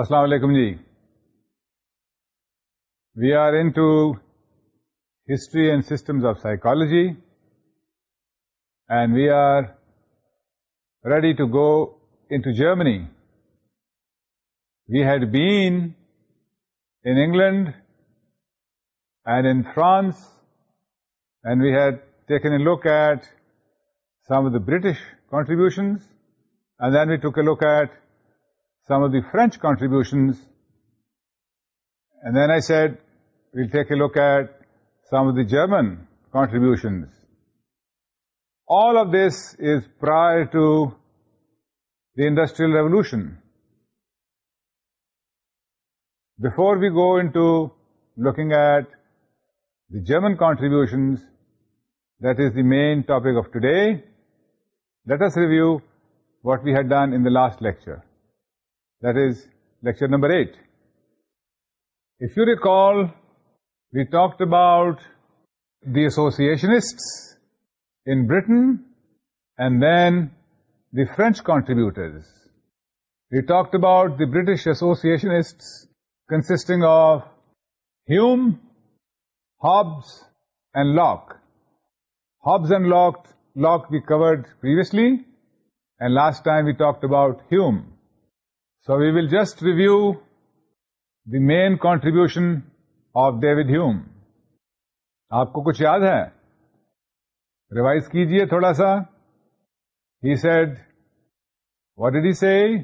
السلام علیکم جی we are into history and systems of psychology and we are ready to go into Germany we had been in England and in France and we had taken a look at some of the British contributions and then we took a look at some of the French contributions, and then I said, we'll take a look at some of the German contributions. All of this is prior to the Industrial Revolution. Before we go into looking at the German contributions, that is the main topic of today, let us review what we had done in the last lecture. That is lecture number 8. If you recall, we talked about the associationists in Britain and then the French contributors. We talked about the British associationists consisting of Hume, Hobbes and Locke. Hobbes and Locke we covered previously, and last time we talked about Hume. We will just review the main contribution of the Hume آپ کو کچھ یاد ہے revise کیجئے تھوڑا سا he said what see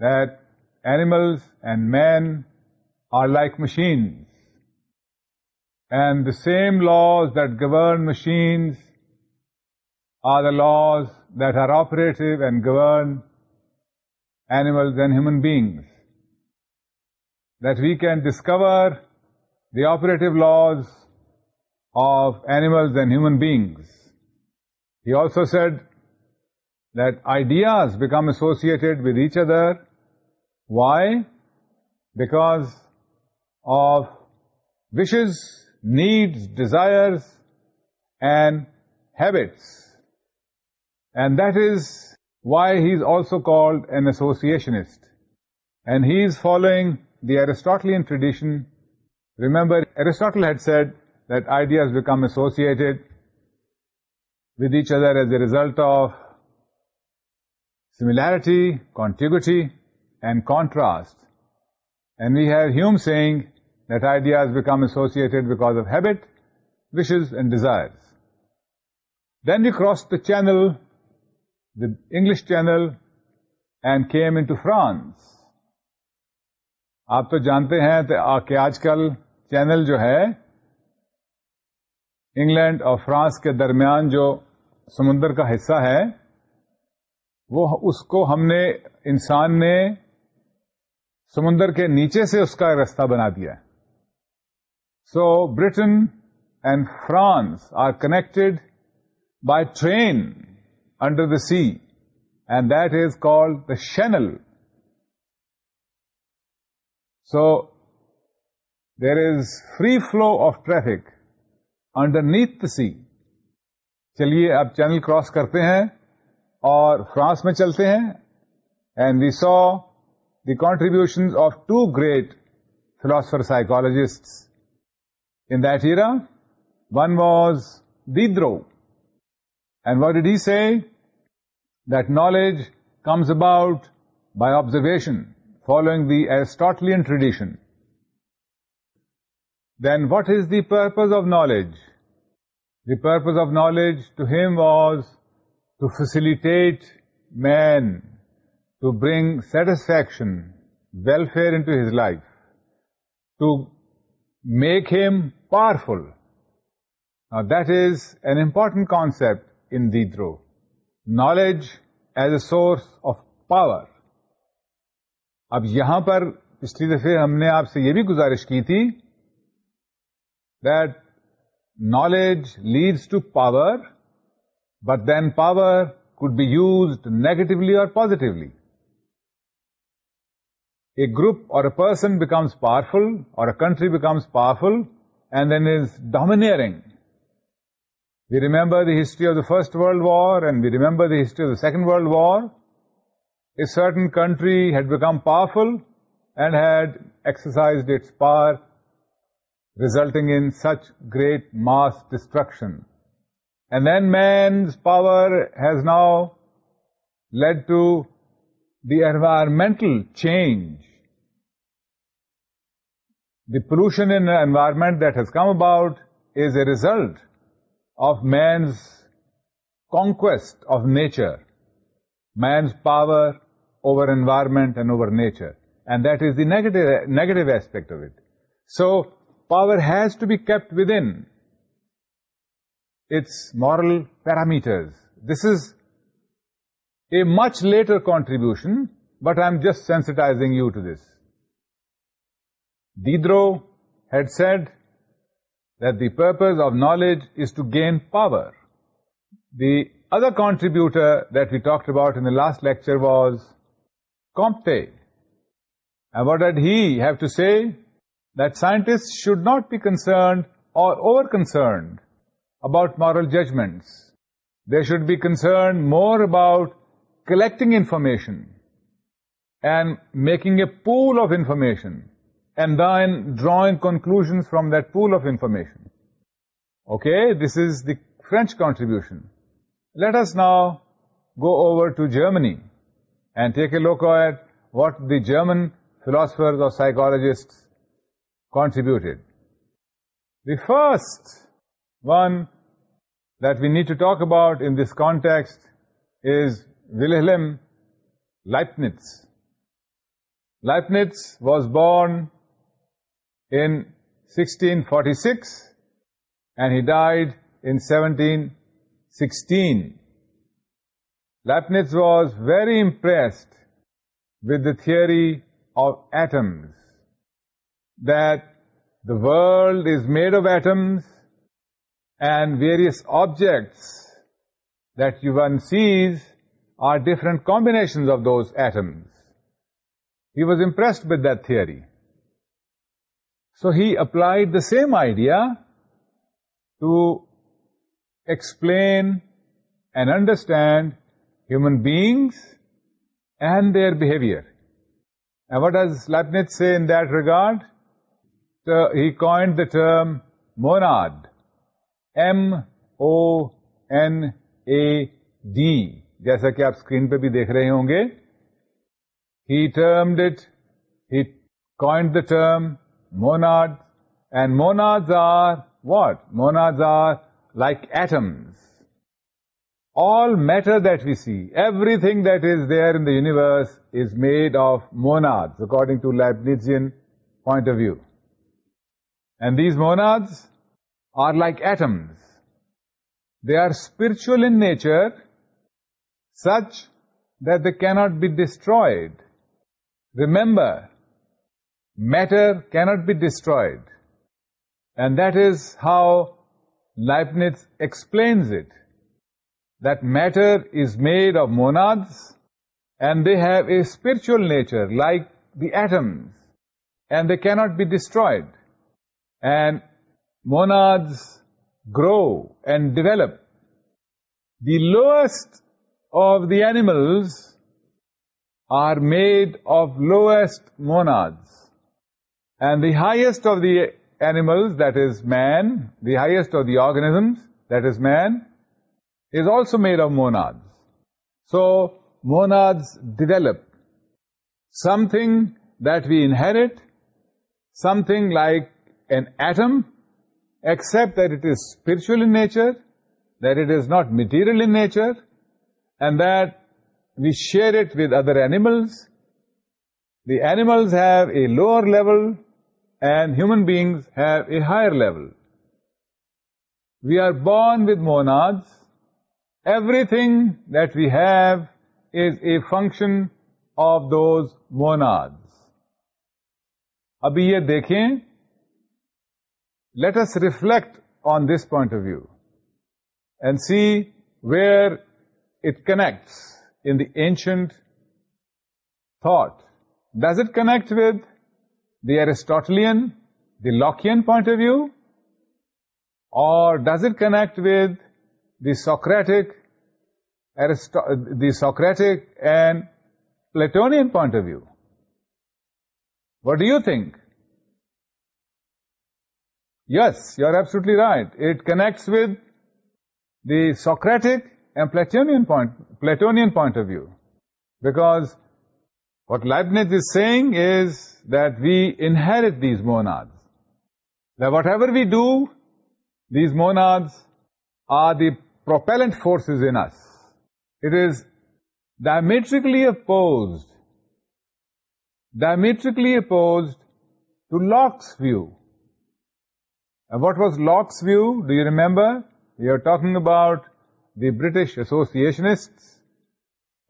that animals and man are like machine and the same laws that govern machine are the laws that are operative and govern animals and human beings, that we can discover the operative laws of animals and human beings. He also said that ideas become associated with each other. Why? Because of wishes, needs, desires, and habits. And that is why he's also called an associationist. And he is following the Aristotelian tradition. Remember, Aristotle had said that ideas become associated with each other as a result of similarity, contiguity, and contrast. And we have Hume saying that ideas become associated because of habit, wishes, and desires. Then we crossed the channel the English Channel and came into France. آپ تو جانتے ہیں کہ آج کل channel جو ہے England اور فرانس کے درمیان جو سمندر کا حصہ ہے وہ اس کو ہم نے انسان نے سمندر کے نیچے سے اس کا رستہ بنا دیا so Britain and France are connected by train under the sea and that is call the Channel so there is free flow of traffic underneath the sea چلیے اب چینل کراس کرتے ہیں اور فرانس میں چلتے ہیں and we saw the contribution of two great philosopher psychologist in that era one was Diderot and what did he see that knowledge comes about by observation, following the Aristotelian tradition. Then what is the purpose of knowledge? The purpose of knowledge to him was to facilitate man, to bring satisfaction, welfare into his life, to make him powerful. Now that is an important concept in Diderot. Knowledge as a source of power اب یہاں پر پچھلی دفعہ ہم نے آپ سے یہ بھی گزارش کی تھی that knowledge leads to power but then power could be used negatively or positively a group or a person becomes powerful or a country becomes powerful and then is domineering We remember the history of the First World War and we remember the history of the Second World War. A certain country had become powerful and had exercised its power, resulting in such great mass destruction. And then man's power has now led to the environmental change. The pollution in the environment that has come about is a result of man's conquest of nature, man's power over environment and over nature. And that is the negative aspect of it. So, power has to be kept within its moral parameters. This is a much later contribution, but I am just sensitizing you to this. Diderot had said that the purpose of knowledge is to gain power. The other contributor that we talked about in the last lecture was Comte. And what did he have to say? That scientists should not be concerned or over-concerned about moral judgments. They should be concerned more about collecting information and making a pool of information and then drawing conclusions from that pool of information. Okay, this is the French contribution. Let us now go over to Germany and take a look at what the German philosophers or psychologists contributed. The first one that we need to talk about in this context is Wilhelm Leibniz. Leibniz was born in 1646 and he died in 1716. Leibniz was very impressed with the theory of atoms, that the world is made of atoms and various objects that one sees are different combinations of those atoms. He was impressed with that theory. So he apply the same idea to explain and understand human beings and their behaviour and what lay in regard he coined the term monad M O N A D جیسا کہ آپ screen پہ بھی دیکھ رہے ہوں گے he termed coined the term monads. And monads are what? Monads are like atoms. All matter that we see, everything that is there in the universe is made of monads, according to Leibnizian point of view. And these monads are like atoms. They are spiritual in nature, such that they cannot be destroyed. Remember, matter cannot be destroyed. And that is how Leibniz explains it, that matter is made of monads, and they have a spiritual nature like the atoms, and they cannot be destroyed. And monads grow and develop. The lowest of the animals are made of lowest monads. And the highest of the animals, that is man, the highest of the organisms, that is man, is also made of monads. So, monads develop something that we inherit, something like an atom, except that it is spiritual in nature, that it is not material in nature, and that we share it with other animals. The animals have a lower level and human beings have a higher level we are born with monads everything that we have is a function of those monads ابھی یہ دیکھیں let's reflect on this point of view and see where it connects in the ancient thought does it connect with the Aristotelian, the Lockean point of view, or does it connect with the Socratic and Platonian point of view? What do you think? Yes, you are absolutely right. It connects with the Socratic and Platonian point of view, because what Leibniz is saying is that we inherit these monads. That whatever we do, these monads are the propellant forces in us. It is diametrically opposed to Locke's view. And what was Locke's view? Do you remember? We are talking about the British associationists,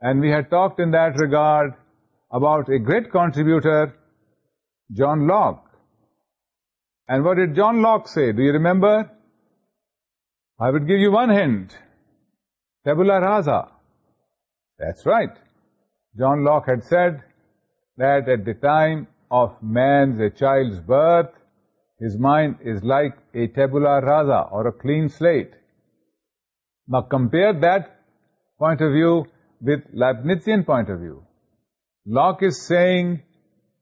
and we had talked in that regard about a great contributor John Locke and what it John Locke say do you remember I would give you one hand tabula rasa this right John Locke had said the time of man a child birth his mind is like a tabula rasa or a clean slate میں compare the point of view with Leibniz point of view Locke is saying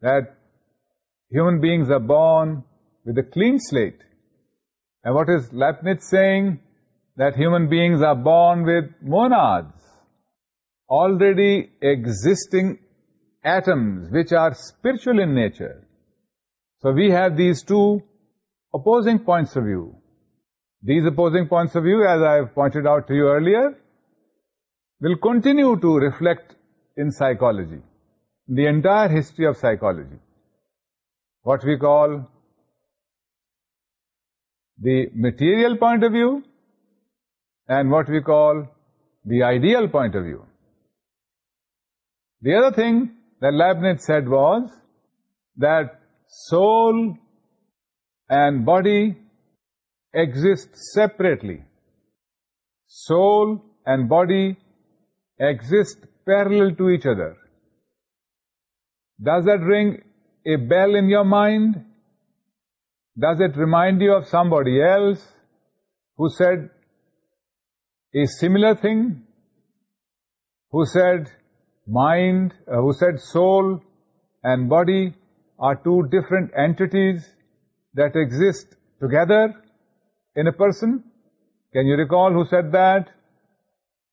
then born with blank slate what is Leibniz saying the human being are born with already exist atoms which are spiritual so we have these two opposing points of view these upped out will continue to reflect in psychology the entire history of psychology what we call the material point of view and what we call the ideal point of view. The other thing that Leibniz said was that soul and body exist separately. Soul and body exist parallel to each other. Does that ring a bell in your mind? Does it remind you of somebody else who said a similar thing? Who said mind, uh, who said soul and body are two different entities that exist together in a person? Can you recall who said that?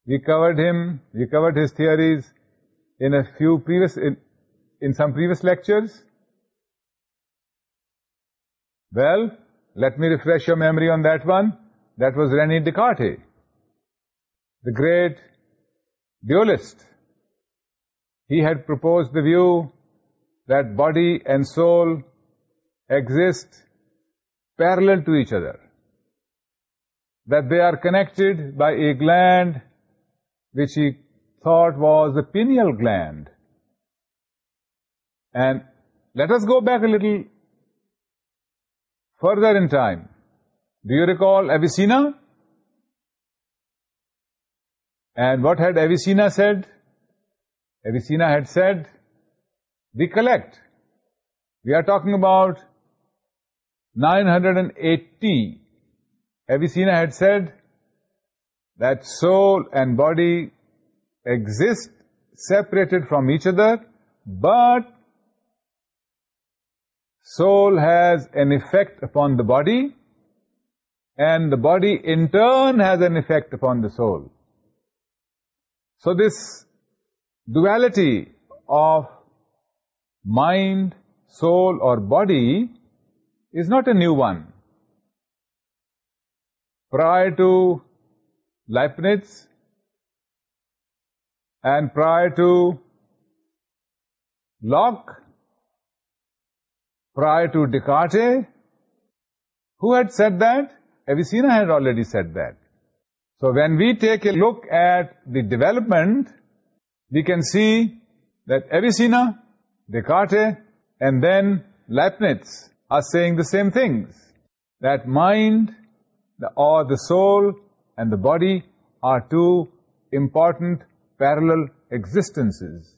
We covered him, we covered his theories in some previous lectures. Well, let me refresh your memory on that one. That was René Descartes, the great dualist. He had proposed the view that body and soul exist parallel to each other, that they are connected by a gland which he thought was the pineal gland. And let us go back a little further in time. Do you recall Avicenna? And what had Avicenna said? Avicenna had said, recollect, we are talking about 980. Avicenna had said that soul and body exist separated from each other, but soul has an effect upon the body, and the body in turn has an effect upon the soul. So this duality of mind, soul or body is not a new one. Prior to Leibniz and prior to Locke, prior to Descartes, who had said that? Avicenna had already said that. So when we take a look at the development, we can see that Avicenna, Descartes, and then Leibniz are saying the same things, that mind or the soul and the body are two important parallel existences.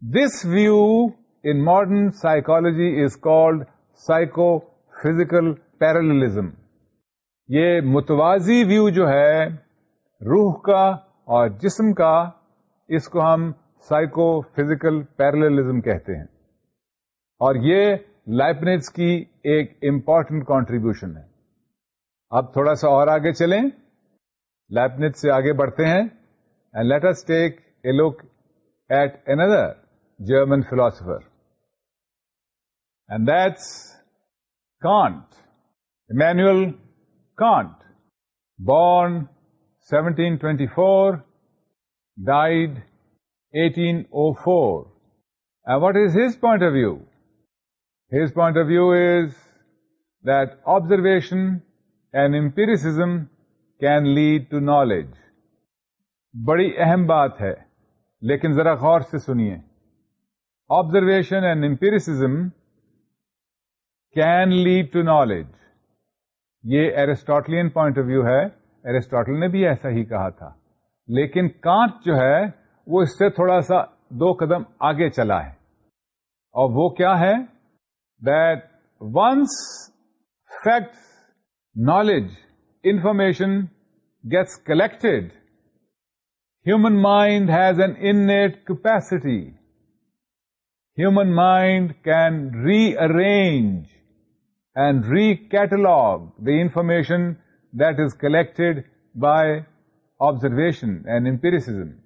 This view in modern psychology is called psychophysical parallelism. یہ متوازی view جو ہے روح کا اور جسم کا اس کو ہم سائیکو فزیکل پیرلزم کہتے ہیں اور یہ لائپنیٹس کی ایک امپورٹنٹ کانٹریبیوشن ہے اب تھوڑا سا اور آگے چلیں لائپنیٹ سے آگے بڑھتے ہیں and let us take a look at another German philosopher And Kant Kant, Kant born born 1724, died died oh And what is his is his point of view his point of view is that observation and empiricism can lead to knowledge بڑی اہم بات ہے لیکن ذرا غور سے سنیے observation and empiricism can lead to knowledge یہ ایرسٹوٹلین پوائنٹ آف ویو ہے ایرسٹوٹل نے بھی ایسا ہی کہا تھا لیکن کانٹ جو ہے وہ اس سے تھوڑا سا دو قدم آگے چلا ہے اور وہ کیا ہے that once facts knowledge information gets collected human mind has an innate capacity human mind can rearrange and re-catalog the information that is collected by observation and empiricism.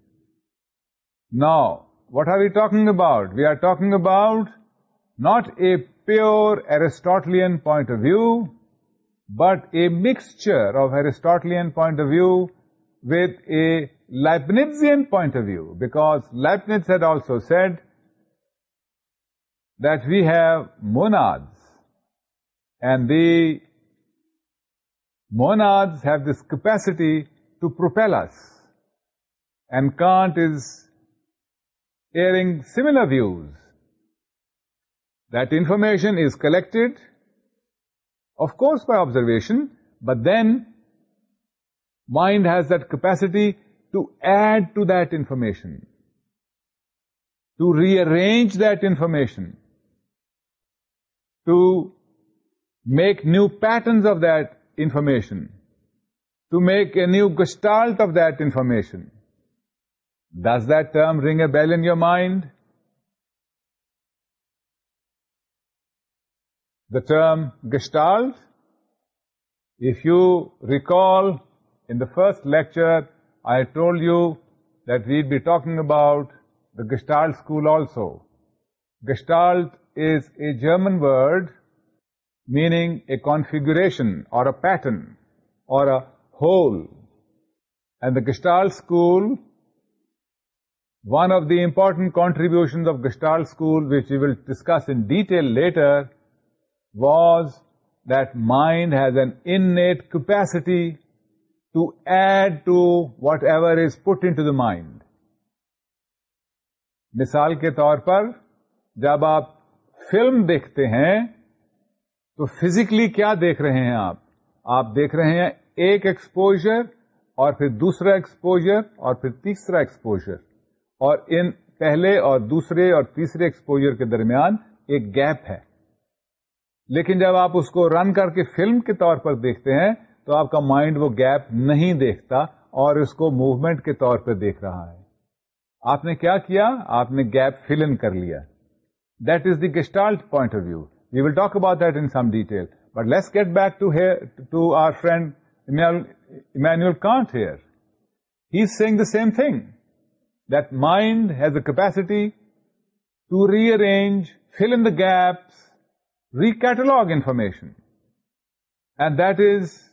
Now, what are we talking about? We are talking about not a pure Aristotelian point of view, but a mixture of Aristotelian point of view with a Leibnizian point of view, because Leibniz had also said that we have monads, and the monads have this capacity to propel us. And Kant is airing similar views, that information is collected, of course by observation, but then mind has that capacity to add to that information, to rearrange that information, to make new patterns of that information, to make a new gestalt of that information. Does that term ring a bell in your mind? The term gestalt, if you recall, in the first lecture, I told you that we'd be talking about the Gestalt school also. Gestalt is a German word meaning a configuration or a pattern or whole and the gestalt school one of the important contribution of gestalt school will discuss in detail later was that mind has an innate capacity to add to whatever is put into the mind مثال کے طور پر جب آپ film دیکھتے ہیں تو physically کیا دیکھ رہے ہیں آپ آپ دیکھ رہے ہیں ایک ایکسپوجر اور پھر دوسرا ایکسپوجر اور پھر تیسرا ایکسپوجر اور ان پہلے اور دوسرے اور تیسرے ایکسپوجر کے درمیان ایک گیپ ہے لیکن جب آپ اس کو رن کر کے فلم کے طور پر دیکھتے ہیں تو آپ کا مائنڈ وہ گیپ نہیں دیکھتا اور اس کو موومنٹ کے طور پہ دیکھ رہا ہے آپ نے کیا کیا آپ نے گیپ فل ان کر لیا that is the gestalt point of view We will talk about that in some detail. But let's get back to here, to our friend Immanuel Kant here. He's saying the same thing, that mind has the capacity to rearrange, fill in the gaps, recatalog information. And that is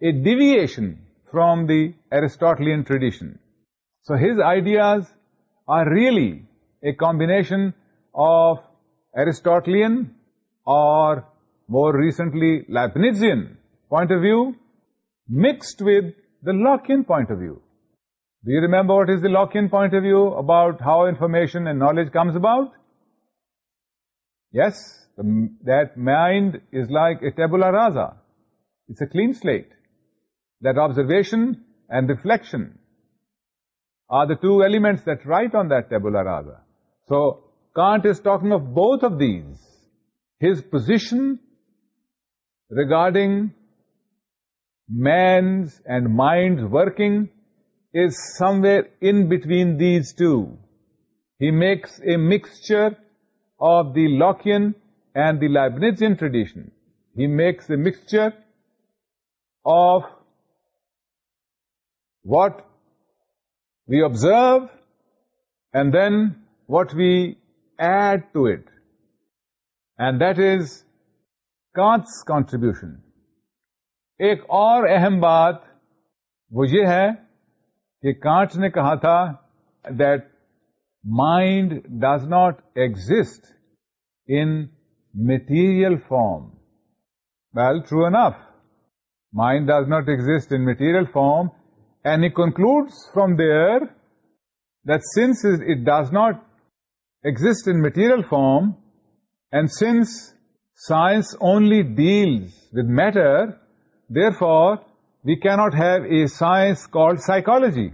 a deviation from the Aristotelian tradition. So his ideas are really a combination of Aristotelian or more recently Leibnizian point of view mixed with the Lockean point of view. Do you remember what is the Lockean point of view about how information and knowledge comes about? Yes, that mind is like a tabula rasa. It's a clean slate. That observation and reflection are the two elements that write on that tabula rasa. So Kant is talking of both of these his position regarding man's and mind's working is somewhere in between these two. He makes a mixture of the Lockean and the Leibnizian tradition. He makes a mixture of what we observe and then what we add to it. This Kant's contribution ایک اور اہم بات وہ یہ ہے کہ Kant's نے کہا تھا that mind does not exist in material form well true enough mind does not exist in material form and he conclude from there thence is it does not exist in material form And since science only deals with matter, therefore, we cannot have a science called psychology,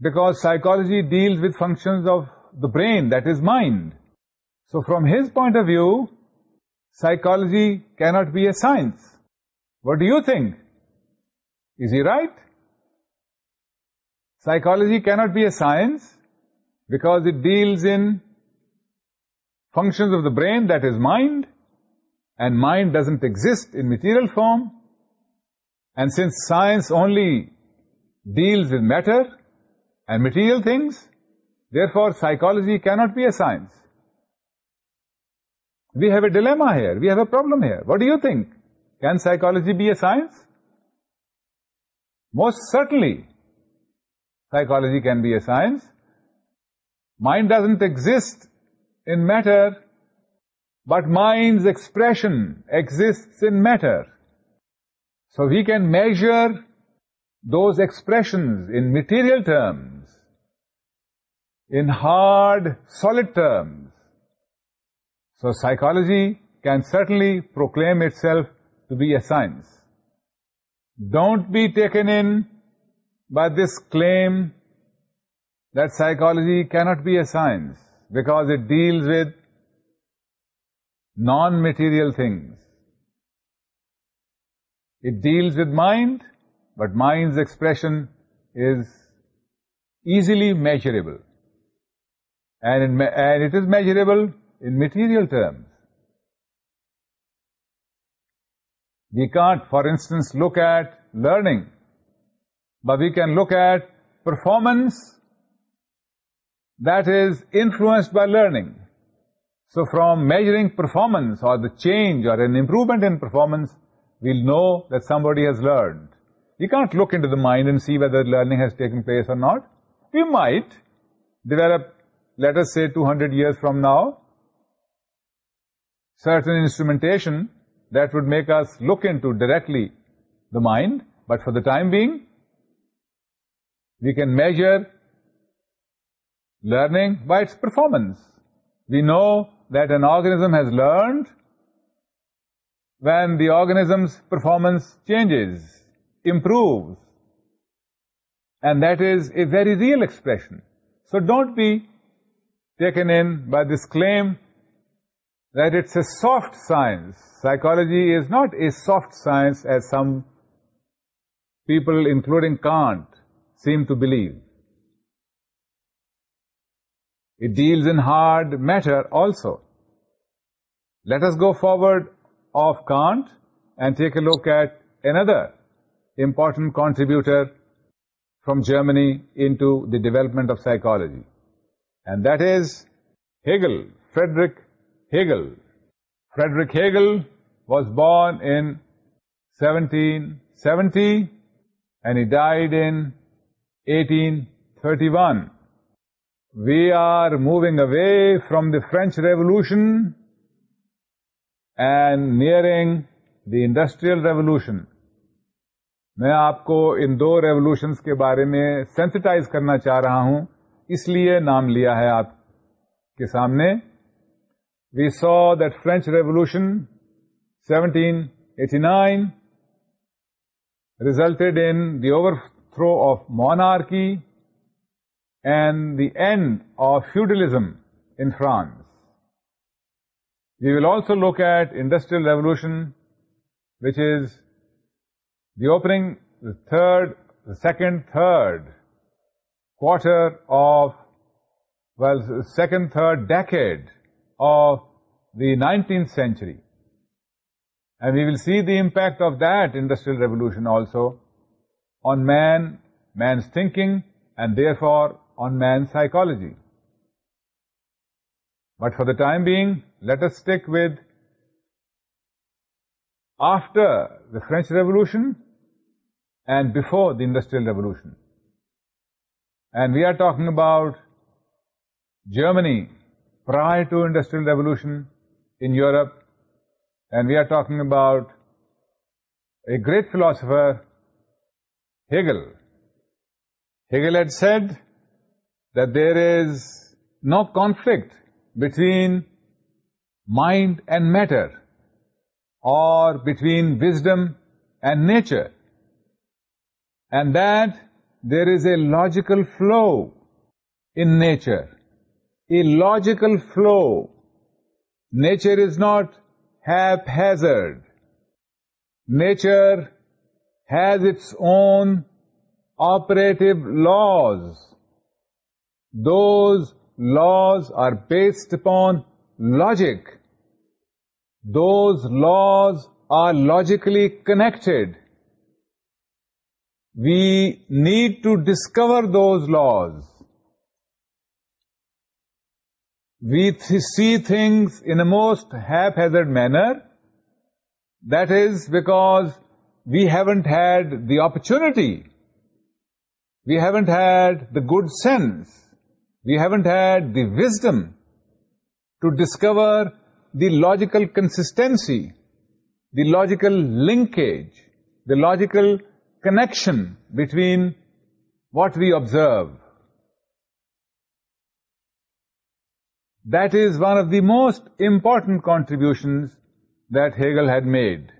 because psychology deals with functions of the brain, that is mind. So from his point of view, psychology cannot be a science. What do you think? Is he right? Psychology cannot be a science because it deals in functions of the brain, that is mind, and mind doesn't exist in material form, and since science only deals with matter and material things, therefore psychology cannot be a science. We have a dilemma here, we have a problem here. What do you think? Can psychology be a science? Most certainly, psychology can be a science. Mind doesn't exist in matter, but mind's expression exists in matter. So we can measure those expressions in material terms, in hard, solid terms. So psychology can certainly proclaim itself to be a science. Don't be taken in by this claim that psychology cannot be a science because it deals with non-material things. It deals with mind, but mind's expression is easily measurable. And it is measurable in material terms. We can't, for instance, look at learning, but we can look at performance that is influenced by learning. So from measuring performance or the change or an improvement in performance, we'll know that somebody has learned. You can't look into the mind and see whether learning has taken place or not. We might develop, let us say 200 years from now, certain instrumentation that would make us look into directly the mind, but for the time being, we can measure Learning by its performance. We know that an organism has learned when the organism's performance changes, improves, and that is a very real expression. So don't be taken in by this claim that it's a soft science. Psychology is not a soft science as some people, including Kant, seem to believe. It deals in hard matter also. Let us go forward of Kant and take a look at another important contributor from Germany into the development of psychology, and that is Hegel, Friedrich Hegel. Friedrich Hegel was born in 1770 and he died in 1831. we are moving away from the French Revolution and nearing the Industrial Revolution. میں آپ کو ان دو ریولوشنس کے بارے میں sensitise کرنا چاہ رہا ہوں اس لیے نام لیا ہے آپ کے سامنے we saw that French revolution seventeen eighty nine resulted in the overthrow of monarchy and the end of feudalism in France. We will also look at Industrial Revolution, which is the opening, second, third decade of the 19th century. And we will see the impact of that Industrial Revolution also on man's thinking, and therefore on man's psychology. But for the time being, let us stick with after the French Revolution and before the Industrial Revolution. And we are talking about Germany prior to Industrial Revolution in Europe, and we are talking about a great philosopher, Hegel. Hegel had said that there is no conflict between mind and matter, or between wisdom and nature, and that there is a logical flow in nature, a logical flow. Nature is not haphazard. Nature has its own operative laws. Those laws are based upon logic. Those laws are logically connected. We need to discover those laws. We see things in a most haphazard manner. That is because we haven't had the opportunity. We haven't had the good sense. We haven't had the wisdom to discover the logical consistency, the logical linkage, the logical connection between what we observe. That is one of the most important contributions that Hegel had made,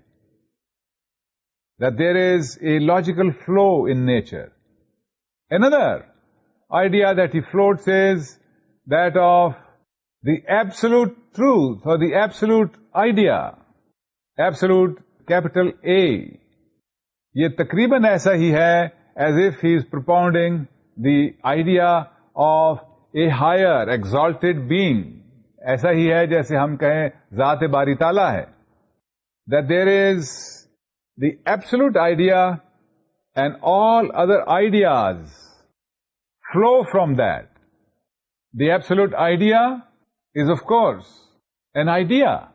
that there is a logical flow in nature. Another idea دورٹ that of the absolute truth or the absolute idea absolute capital A یہ تقریباً ایسا ہی ہے as if he is propounding the idea of a higher exalted being ایسا ہی ہے جیسے ہم کہیں ذات باری تالا ہے there is the absolute idea and all other ideas flow from that. The absolute idea is, of course, an idea.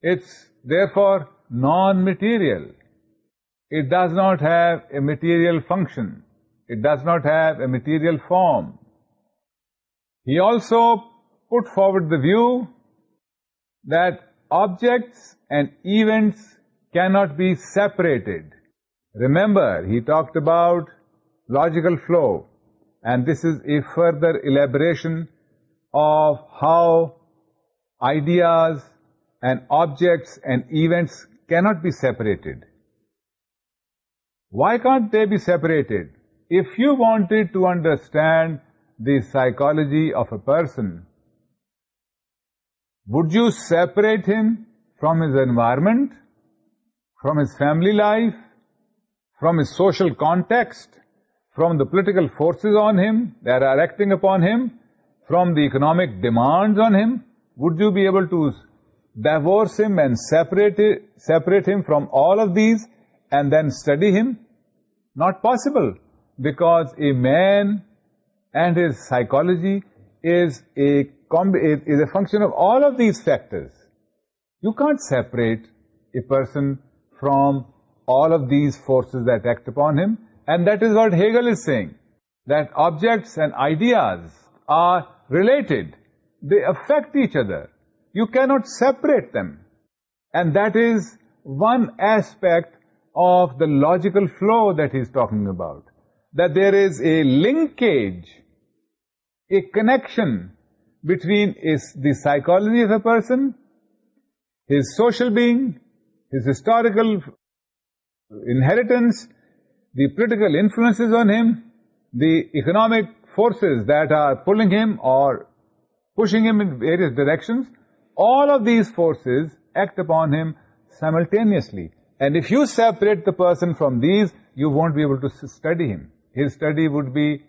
It's therefore non-material. It does not have a material function. It does not have a material form. He also put forward the view that objects and events cannot be separated. Remember, he talked about logical flow. And this is a further elaboration of how ideas and objects and events cannot be separated. Why can't they be separated? If you wanted to understand the psychology of a person, would you separate him from his environment, from his family life, from his social context? from the political forces on him that are acting upon him, from the economic demands on him? Would you be able to divorce him and separate him from all of these and then study him? Not possible, because a man and his psychology is a function of all of these factors. You can't separate a person from all of these forces that act upon him. And that is what Hegel is saying, that objects and ideas are related. They affect each other. You cannot separate them. And that is one aspect of the logical flow that he's talking about, that there is a linkage, a connection between the psychology of a person, his social being, his historical inheritance, the political influences on him, the economic forces that are pulling him or pushing him in various directions, all of these forces act upon him simultaneously. And if you separate the person from these, you won't be able to study him. His study would be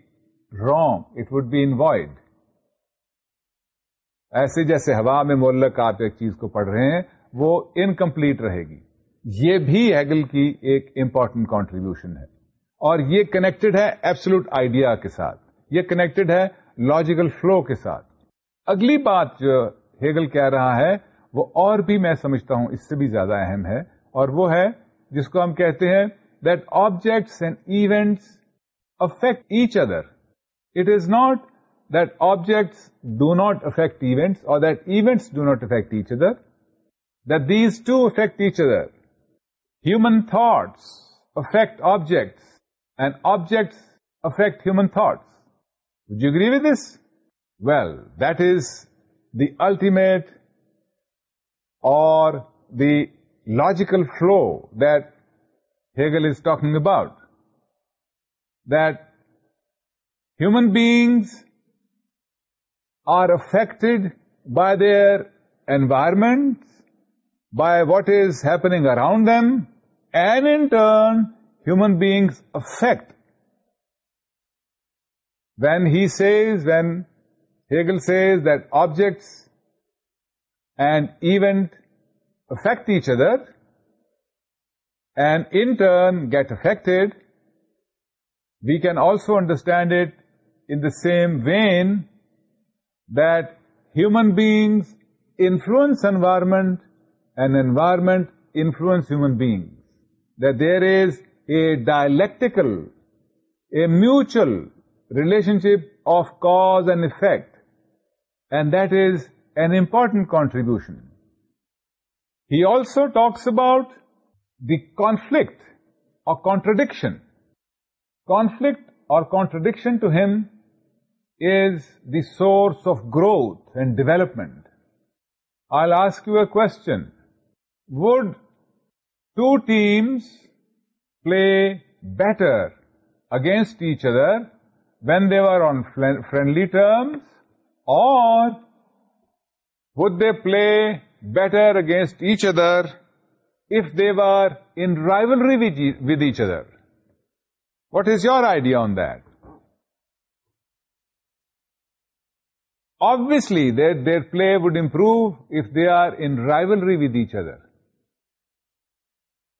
wrong, it would be in void. ایسے جیسے ہوا میں مولک آپ ایک چیز کو پڑھ رہے ہیں وہ انکمپلیٹ رہے گی یہ بھی ہیگل کی ایک امپورٹنٹ کانٹریبیوشن ہے اور یہ کنیکٹڈ ہے ایبسلوٹ آئیڈیا کے ساتھ یہ کنیکٹڈ ہے لاجیکل فلو کے ساتھ اگلی بات جو ہیگل کہہ رہا ہے وہ اور بھی میں سمجھتا ہوں اس سے بھی زیادہ اہم ہے اور وہ ہے جس کو ہم کہتے ہیں that objects and events affect each other it is not that objects do not affect events اور that events do not affect each other that these two affect each other human thoughts affect objects and objects affect human thoughts. Would you agree with this? Well, that is the ultimate or the logical flow that Hegel is talking about. That human beings are affected by their environment, by what is happening around them, and in turn human beings affect. When Hegel says that objects and event affect each other and in turn get affected, we can also understand it in the same vein that human beings influence environment and environment influence human beings. That there is a dialectical, a mutual relationship of cause and effect, and that is an important contribution. He also talks about the conflict or contradiction. Conflict or contradiction to him is the source of growth and development. I'll ask you a question. Would two teams play better against each other when they were on friendly terms, or would they play better against each other if they were in rivalry with each other? What is your idea on that? Obviously, their play would improve if they are in rivalry with each other.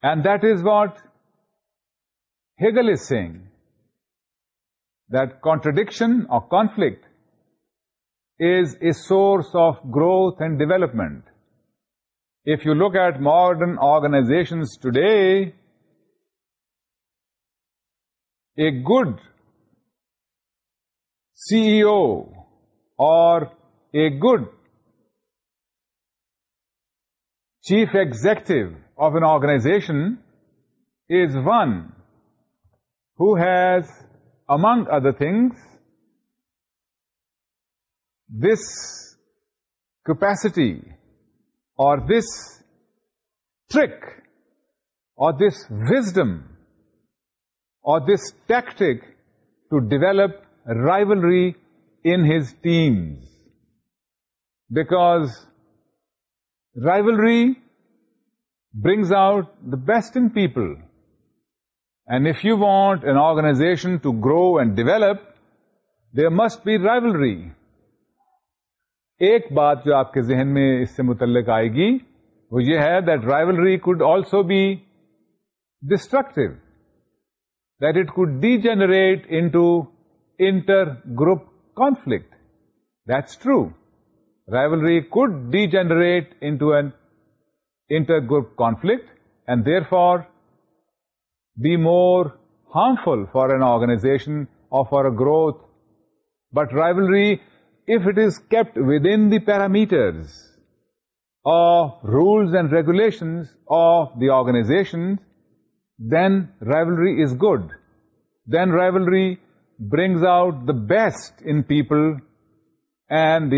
And that is what Hegel is saying that contradiction or conflict is a source of growth and development. If you look at modern organizations today, a good CEO or a good chief executive of an organization is one ز among other things this capacity or this track اور this wisdom اور this tactic to develop rivalry in his teams back rivalry brings out the best in people and if you want an organisation to grow and develop there must be rivalry ایک بات جو آپ کے ذہن میں اس سے متعلق آئے گی وہ یہ ہے that rivalry could also be destructive that it could degenerate into intergroup conflict that's true rivalry could degenerate into an intergroup conflict and therefore be more harmful for an organization or for a growth. But rivalry, if it is kept within the parameters or rules and regulations of the organization, then rivalry is good. Then rivalry brings out the best in people, and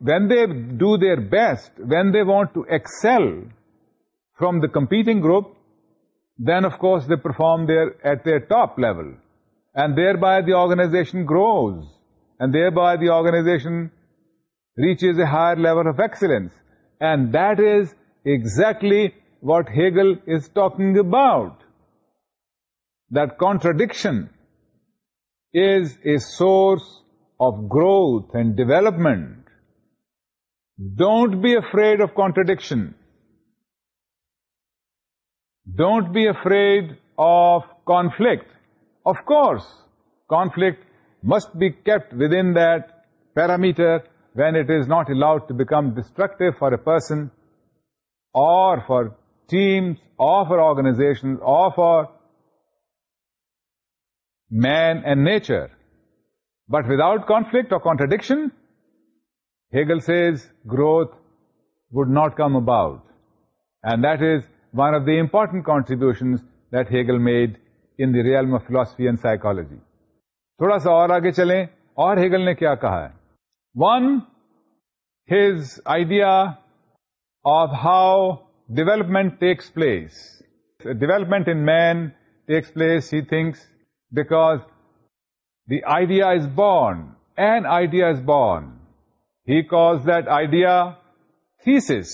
when they do their best, when they want to excel from the competing group, then of course they perform at their top level. And thereby the organization grows. And thereby the organization reaches a higher level of excellence. And that is exactly what Hegel is talking about. That contradiction is a source of growth and development. Don't be afraid of contradiction. Don't be afraid of conflict. Of course, conflict must be kept within that parameter when it is not allowed to become destructive for a person or for teams or for organizations or for man and nature. But without conflict or contradiction, Hegel says growth would not come about. And that is one of the important contribution that Hegel made in real philosophy and psychology تھوڑا سا اور آگے چلیں اور Hegel نے کیا کہا ہے one his idea of how development takes place development in man takes place he thinks because the idea is born an idea is born he cause that idea thesis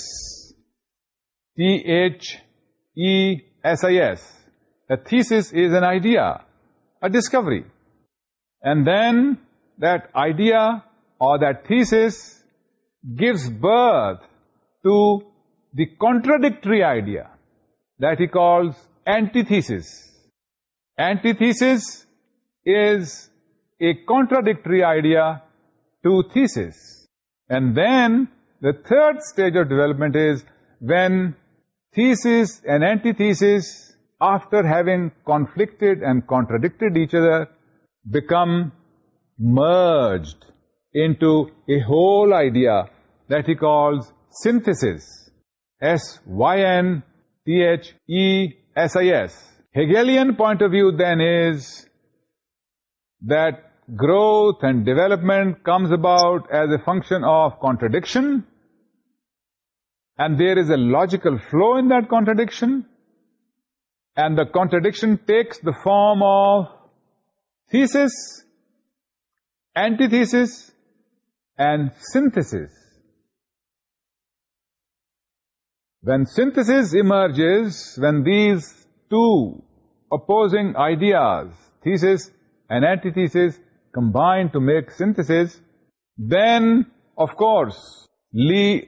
T H E-S-I-S. A thesis is an idea, a discovery. And then that idea or that thesis gives birth to the contradictory idea that he calls antithesis. Antithesis is a contradictory idea to thesis. And then the third stage of development is when thesis and antithesis, after having conflicted and contradicted each other, become merged into a whole idea that he calls synthesis, synthesis. Hegelian point of view then is that growth and development comes about as a function of contradiction and there is a logical flow in that contradiction, and the contradiction takes the form of thesis, antithesis, and synthesis. When synthesis emerges, when these two opposing ideas, thesis and antithesis, combine to make synthesis, then, of course, Lie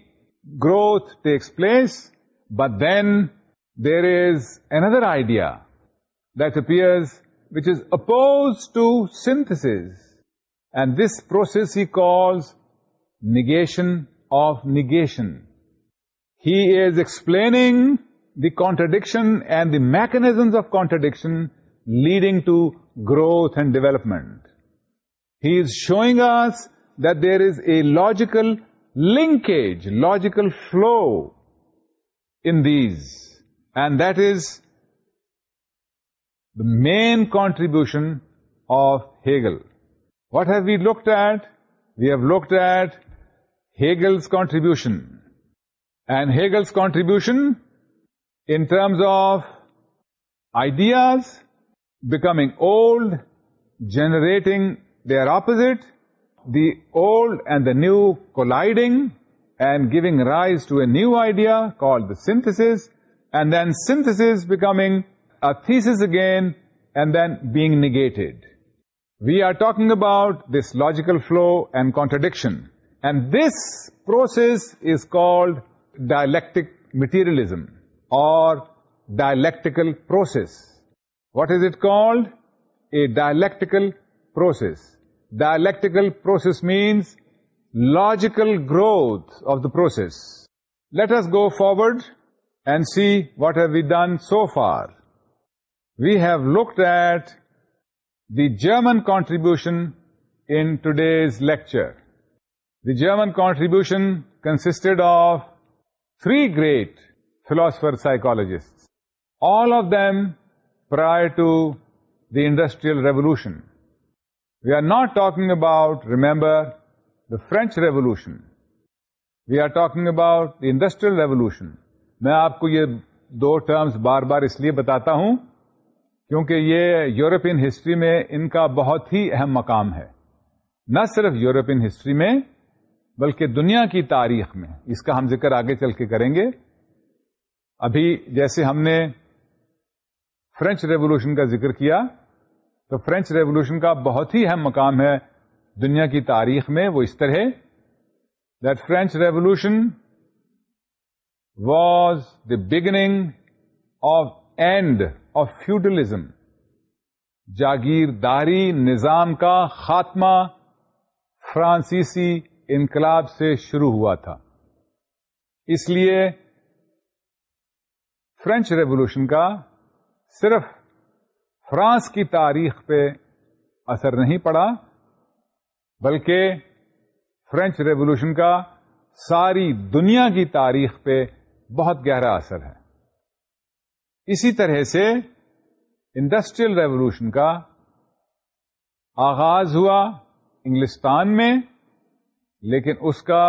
growth takes place, but then there is another idea that appears which is opposed to synthesis. And this process he calls negation of negation. He is explaining the contradiction and the mechanisms of contradiction leading to growth and development. He is showing us that there is a logical linkage, logical flow in these, and that is the main contribution of Hegel. What have we looked at? We have looked at Hegel's contribution. And Hegel's contribution in terms of ideas becoming old, generating their opposite, the old and the new colliding and giving rise to a new idea called the synthesis, and then synthesis becoming a thesis again, and then being negated. We are talking about this logical flow and contradiction. And this process is called dialectic materialism or dialectical process. What is it called? A dialectical process. Dialectical process means logical growth of the process. Let us go forward and see what have we done so far. We have looked at the German contribution in today's lecture. The German contribution consisted of three great philosopher-psychologists, all of them prior to the Industrial Revolution. We are not talking about remember the French Revolution we are talking about Industrial Revolution میں آپ کو یہ دو terms بار بار اس لیے بتاتا ہوں کیونکہ یہ European history میں ان کا بہت ہی اہم مقام ہے نہ صرف یورپین ہسٹری میں بلکہ دنیا کی تاریخ میں اس کا ہم ذکر آگے چل کے کریں گے ابھی جیسے ہم نے فرینچ ریوولوشن کا ذکر کیا تو فرینچ ریولیوشن کا بہت ہی اہم مقام ہے دنیا کی تاریخ میں وہ اس طرح that French Revolution was the beginning of end of feudalism جاگیرداری نظام کا خاتمہ فرانسیسی انقلاب سے شروع ہوا تھا اس لیے فرینچ ریولیوشن کا صرف فرانس کی تاریخ پہ اثر نہیں پڑا بلکہ فرینچ ریولیوشن کا ساری دنیا کی تاریخ پہ بہت گہرا اثر ہے اسی طرح سے انڈسٹریل ریولیوشن کا آغاز ہوا انگلستان میں لیکن اس کا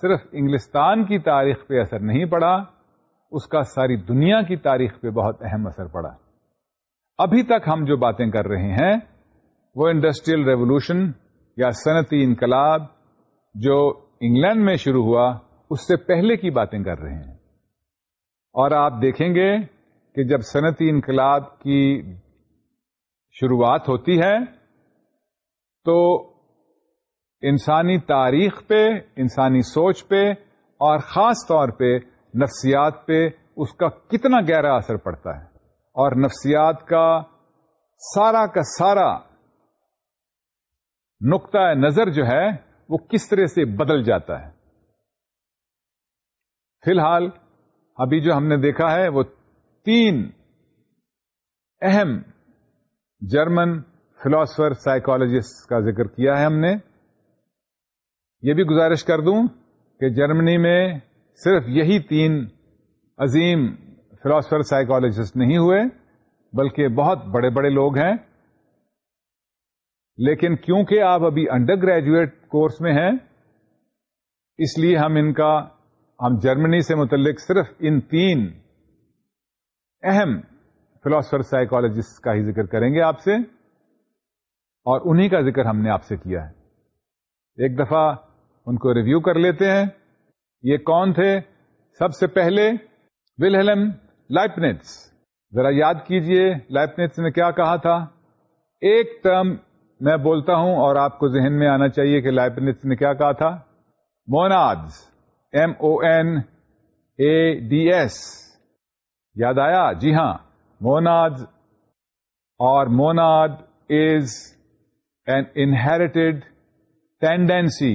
صرف انگلستان کی تاریخ پہ اثر نہیں پڑا اس کا ساری دنیا کی تاریخ پہ بہت اہم اثر پڑا ابھی تک ہم جو باتیں کر رہے ہیں وہ انڈسٹریل ریولوشن یا صنعتی انقلاب جو انگلینڈ میں شروع ہوا اس سے پہلے کی باتیں کر رہے ہیں اور آپ دیکھیں گے کہ جب صنعتی انقلاب کی شروعات ہوتی ہے تو انسانی تاریخ پہ انسانی سوچ پہ اور خاص طور پہ نفسیات پہ اس کا کتنا گہرا اثر پڑتا ہے اور نفسیات کا سارا کا سارا نقطہ نظر جو ہے وہ کس طرح سے بدل جاتا ہے فی الحال ابھی جو ہم نے دیکھا ہے وہ تین اہم جرمن فلاسفر سائیکولوجسٹ کا ذکر کیا ہے ہم نے یہ بھی گزارش کر دوں کہ جرمنی میں صرف یہی تین عظیم فلاسفر سائیکولوجسٹ نہیں ہوئے بلکہ بہت بڑے بڑے لوگ ہیں لیکن کیونکہ آپ ابھی انڈر گریجویٹ کورس میں ہیں اس لیے ہم ان کا ہم جرمنی سے متعلق صرف ان تین اہم فلاسفر سائیکولوجسٹ کا ہی ذکر کریں گے آپ سے اور انہی کا ذکر ہم نے آپ سے کیا ہے ایک دفعہ ان کو ریویو کر لیتے ہیں یہ کون تھے سب سے پہلے ول لائپنٹس ذرا یاد کیجئے لائپنیٹس نے کیا کہا تھا ایک ٹرم میں بولتا ہوں اور آپ کو ذہن میں آنا چاہیے کہ لائپنیٹس نے کیا کہا تھا monads M O N A D S یاد آیا جی ہاں موناز اور monad is an inherited tendency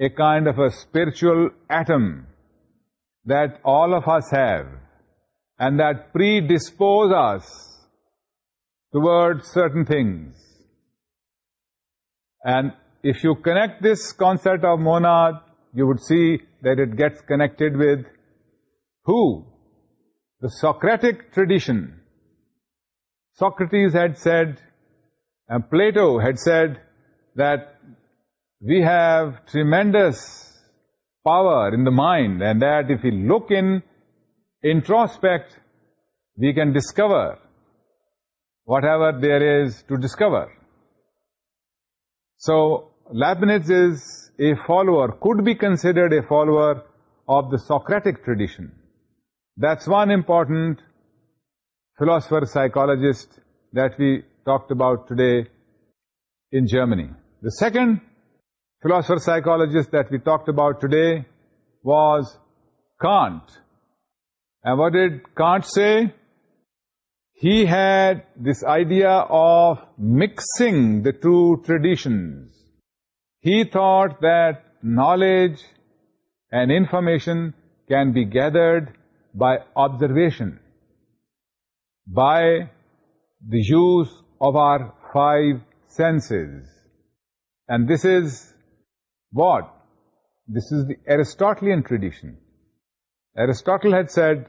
a kind of a spiritual atom that all of us have and that predispose us towards certain things. And if you connect this concept of monad, you would see that it gets connected with who? The Socratic tradition. Socrates had said, and Plato had said, that we have tremendous power in the mind, and that if we look in introspect, we can discover whatever there is to discover. So, Leibniz is a follower, could be considered a follower of the Socratic tradition. That's one important philosopher, psychologist that we talked about today in Germany. The second philosopher, psychologist that we talked about today was Kant. And what did Kant say? He had this idea of mixing the two traditions. He thought that knowledge and information can be gathered by observation, by the use of our five senses. And this is what? This is the Aristotelian tradition. Aristotle had said,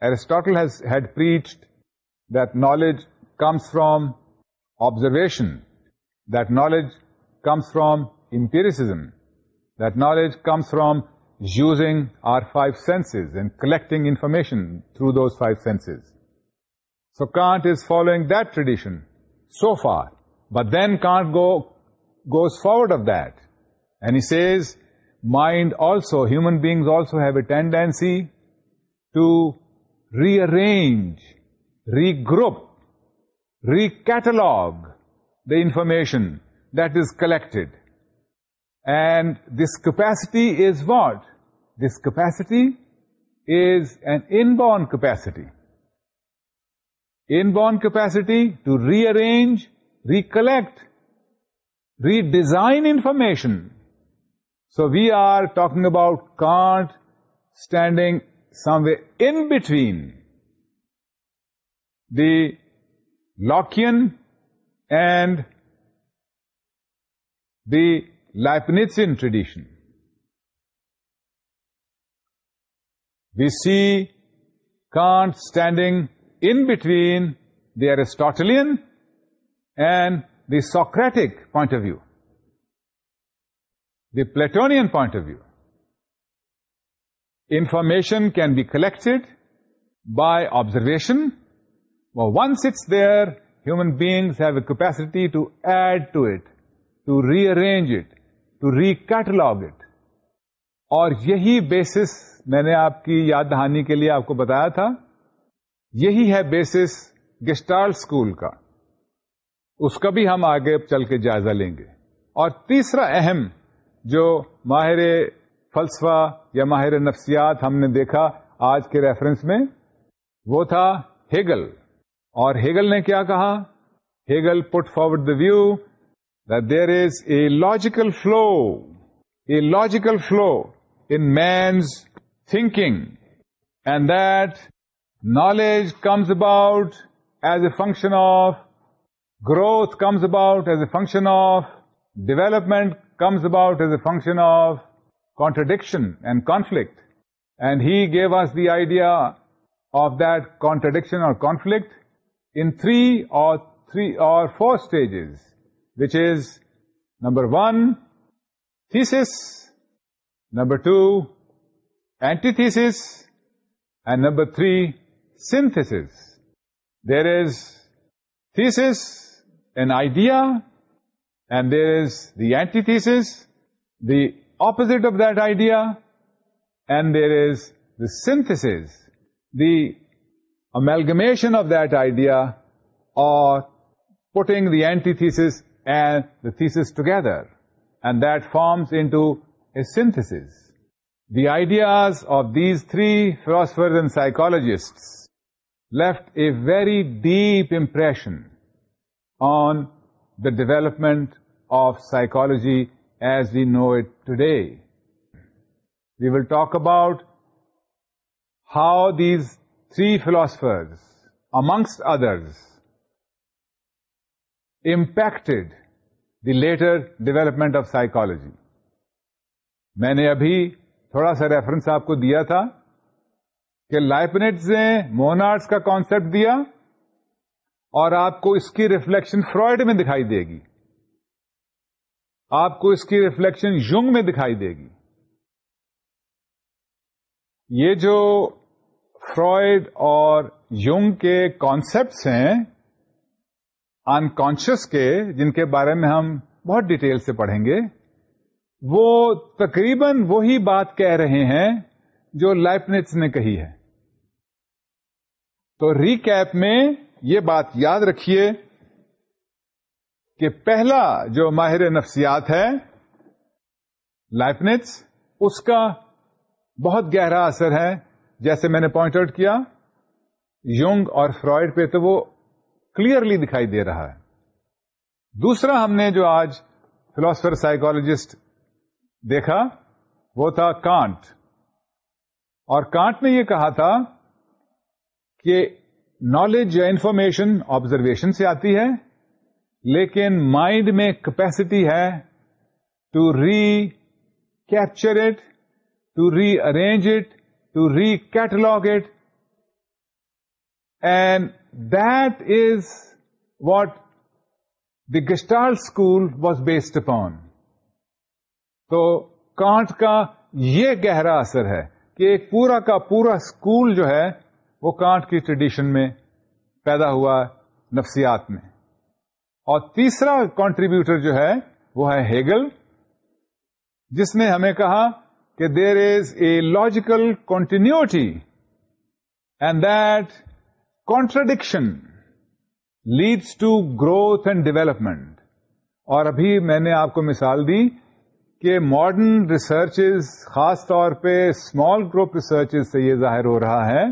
Aristotle had preached that knowledge comes from observation, that knowledge comes from empiricism, that knowledge comes from using our five senses and collecting information through those five senses. So Kant is following that tradition so far, but then Kant goes forward of that, and he says Mind also, human beings also have a tendency to rearrange, regroup, recatalog the information that is collected. And this capacity is what? This capacity is an inborn capacity. Inborn capacity to rearrange, recollect, redesign information so we are talking about Kant standing somewhere in between the Lockean and the Leibnizian tradition. We see Kant standing in between the Aristotelian and the Socratic point of view. The view, point of view information can be Well, by observation once it's there human a capacity to add to it rearrange it re recatalog it اور یہی basis میں نے آپ کی یاد دہانی کے لیے آپ کو بتایا تھا یہی ہے بیسس گسٹال اسکول کا اس کا بھی ہم آگے چل کے جائزہ لیں گے اور تیسرا اہم جو ماہر فلسفہ یا ماہر نفسیات ہم نے دیکھا آج کے ریفرنس میں وہ تھا ہیگل اور ہیگل نے کیا کہا Hegel put forward the view there is a logical flow a logical flow in man's thinking and that knowledge comes about as a function of growth comes about as a function of development comes about as a function of contradiction and conflict. And he gave us the idea of that contradiction or conflict in three or four stages, which is number one, thesis, number two, antithesis, and number three, synthesis. There is thesis, an idea, and there is the antithesis, the opposite of that idea, and there is the synthesis, the amalgamation of that idea, or putting the antithesis and the thesis together, and that forms into a synthesis. The ideas of these three philosophers and psychologists left a very deep impression on the development of psychology as we know it today. We will talk about how these three philosophers, amongst others, impacted the later development of psychology. میں نے ابھی تھوڑا سا reference آپ کو دیا تھا کہ لائپنٹس نے مونارس کا کانسیپٹ دیا اور آپ کو اس کی ریفلیکشن فرائڈ میں دکھائی دے گی آپ کو اس کی ریفلیکشن یونگ میں دکھائی دے گی یہ جو فرائڈ اور یونگ کے کانسیپٹس ہیں کانشیس کے جن کے بارے میں ہم بہت ڈیٹیل سے پڑھیں گے وہ تقریباً وہی بات کہہ رہے ہیں جو لائپنیٹس نے کہی ہے تو ریکیپ میں یہ بات یاد رکھیے کہ پہلا جو ماہر نفسیات ہے لائفنٹس اس کا بہت گہرا اثر ہے جیسے میں نے پوائنٹ آؤٹ کیا یونگ اور فرائڈ پہ تو وہ کلیئرلی دکھائی دے رہا ہے دوسرا ہم نے جو آج فلاسفر سائیکولوجسٹ دیکھا وہ تھا کانٹ اور کانٹ نے یہ کہا تھا کہ نالج یا انفارمیشن آبزرویشن سے آتی ہے لیکن مائنڈ میں کیپیسٹی ہے to recapture it to rearrange it to recatalogue it and that is what the Gestalt school was based upon تو کانٹ کا یہ گہرا اثر ہے کہ ایک پورا کا پورا اسکول جو ہے وہ کانٹ کی ٹریڈیشن میں پیدا ہوا نفسیات میں اور تیسرا کانٹریبیوٹر جو ہے وہ ہے ہیگل جس نے ہمیں کہا کہ there is a logical continuity and that contradiction leads to growth and development اور ابھی میں نے آپ کو مثال دی کہ ماڈرن ریسرچز خاص طور پہ اسمال گروپ ریسرچز سے یہ ظاہر ہو رہا ہے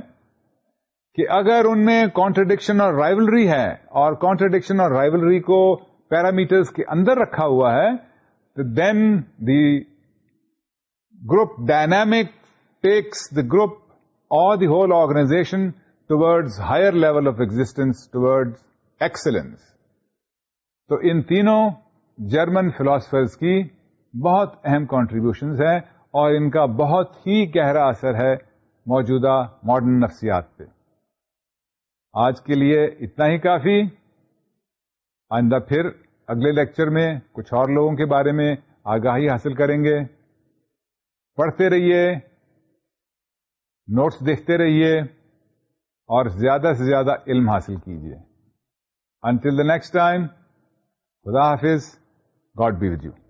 کہ اگر ان میں کانٹرڈکشن اور رائولری ہے اور کانٹرڈکشن اور رائولری کو پیرامیٹرز کے اندر رکھا ہوا ہے تو then the group dynamic takes the group اور the whole organisation towards higher level of existence towards excellence تو ان تینوں جرمن فلاسفرز کی بہت اہم کانٹریبیوشنز ہیں اور ان کا بہت ہی گہرا اثر ہے موجودہ ماڈرن نفسیات پہ آج کے لیے اتنا ہی کافی آئندہ پھر اگلے لیکچر میں کچھ اور لوگوں کے بارے میں آگاہی حاصل کریں گے پڑھتے رہیے نوٹس دیکھتے رہیے اور زیادہ سے زیادہ علم حاصل کیجیے انٹل دا نیکسٹ ٹائم خدا حافظ گاڈ بی ود یو